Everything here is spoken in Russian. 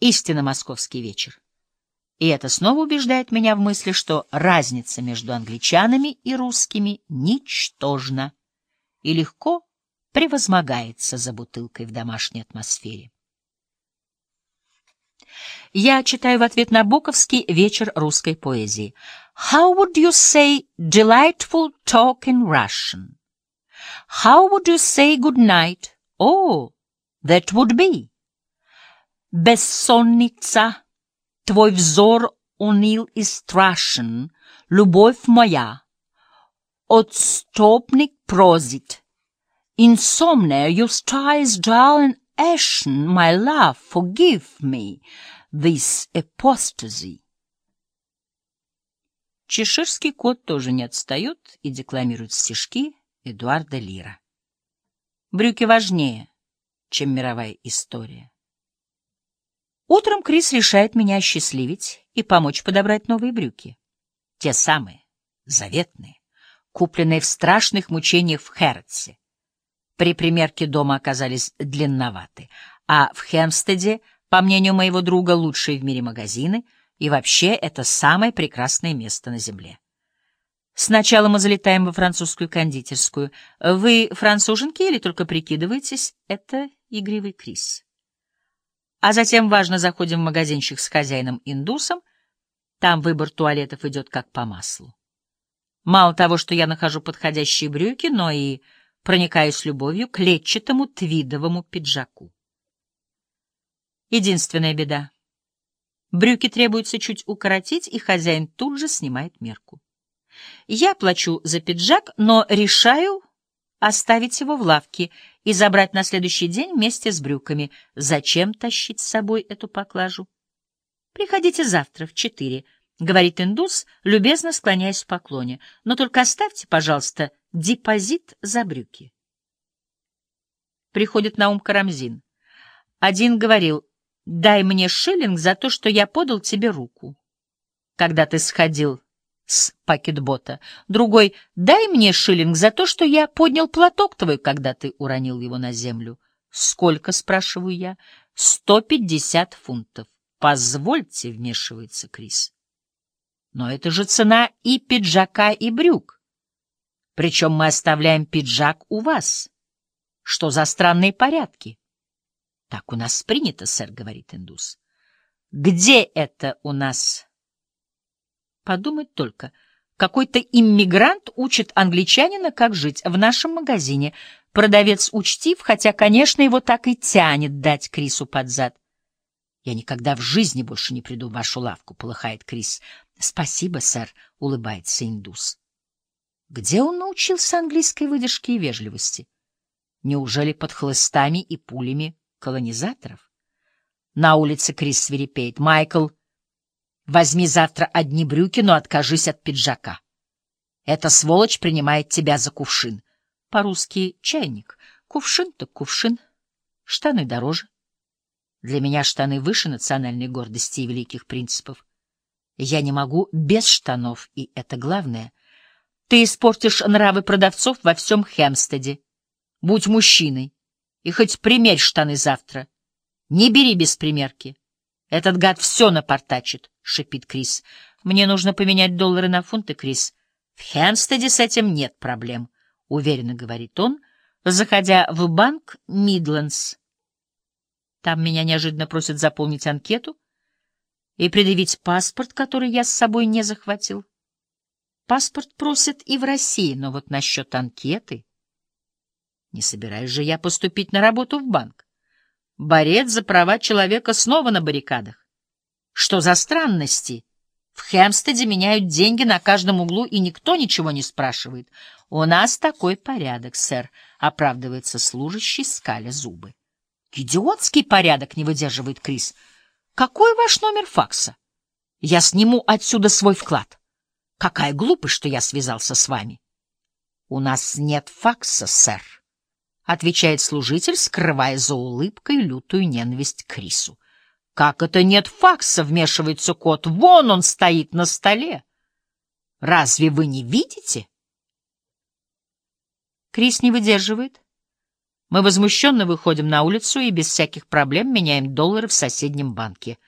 Истинно московский вечер. И это снова убеждает меня в мысли, что разница между англичанами и русскими ничтожна и легко превозмогается за бутылкой в домашней атмосфере. Я читаю в ответ на Буковский вечер русской поэзии. How would you say delightful talk in Russian? How would you say good night? Oh, that would be. Бессонница, твой взор унил и страшен, любовь моя. Отстопник прозит. Insomnia, your star is dull and ashen, my love, forgive me this apostasy. Чеширский кот тоже не отстает и декламирует стишки Эдуарда Лира. Брюки важнее, чем мировая история. Утром Крис решает меня осчастливить и помочь подобрать новые брюки. Те самые, заветные, купленные в страшных мучениях в Хэротсе. При примерке дома оказались длинноваты, а в Хемстеде, по мнению моего друга, лучшие в мире магазины, и вообще это самое прекрасное место на земле. Сначала мы залетаем во французскую кондитерскую. Вы француженки или только прикидываетесь? Это игривый Крис. А затем, важно, заходим в магазинчик с хозяином-индусом. Там выбор туалетов идет как по маслу. Мало того, что я нахожу подходящие брюки, но и проникаюсь любовью к клетчатому твидовому пиджаку. Единственная беда. Брюки требуется чуть укоротить, и хозяин тут же снимает мерку. Я плачу за пиджак, но решаю оставить его в лавке и забрать на следующий день вместе с брюками. Зачем тащить с собой эту поклажу? Приходите завтра в четыре, — говорит индус, любезно склоняясь в поклоне. Но только оставьте, пожалуйста, депозит за брюки. Приходит на ум Карамзин. Один говорил, дай мне шиллинг за то, что я подал тебе руку, когда ты сходил с пакетбота. Другой — дай мне шиллинг за то, что я поднял платок твой, когда ты уронил его на землю. Сколько, спрашиваю я? Сто пятьдесят фунтов. Позвольте, вмешивается Крис. Но это же цена и пиджака, и брюк. Причем мы оставляем пиджак у вас. Что за странные порядки? Так у нас принято, сэр, говорит индус. Где это у нас Подумать только. Какой-то иммигрант учит англичанина, как жить в нашем магазине. Продавец учтив, хотя, конечно, его так и тянет дать Крису под зад. «Я никогда в жизни больше не приду в вашу лавку», — полыхает Крис. «Спасибо, сэр», — улыбается индус. Где он научился английской выдержке и вежливости? Неужели под хлыстами и пулями колонизаторов? На улице Крис свирепеет. «Майкл, Возьми завтра одни брюки, но откажись от пиджака. Эта сволочь принимает тебя за кувшин. По-русски чайник. Кувшин так кувшин. Штаны дороже. Для меня штаны выше национальной гордости и великих принципов. Я не могу без штанов, и это главное. Ты испортишь нравы продавцов во всем Хемстеде. Будь мужчиной, и хоть примерь штаны завтра. Не бери без примерки. Этот гад все напортачит шипит Крис. «Мне нужно поменять доллары на фунты, Крис». «В Хенстеде с этим нет проблем», — уверенно говорит он, заходя в банк Мидлендс. Там меня неожиданно просят заполнить анкету и предъявить паспорт, который я с собой не захватил. Паспорт просят и в России, но вот насчет анкеты... Не собираюсь же я поступить на работу в банк. Борец за права человека снова на баррикадах. Что за странности? В Хемстеде меняют деньги на каждом углу, и никто ничего не спрашивает. У нас такой порядок, сэр, — оправдывается служащий, скаля зубы. Идиотский порядок, — не выдерживает Крис. Какой ваш номер факса? Я сниму отсюда свой вклад. Какая глупость, что я связался с вами. У нас нет факса, сэр, — отвечает служитель, скрывая за улыбкой лютую ненависть к Крису. Как это нет факса, вмешивается кот. Вон он стоит на столе. Разве вы не видите? Крис не выдерживает. Мы возмущенно выходим на улицу и без всяких проблем меняем доллары в соседнем банке.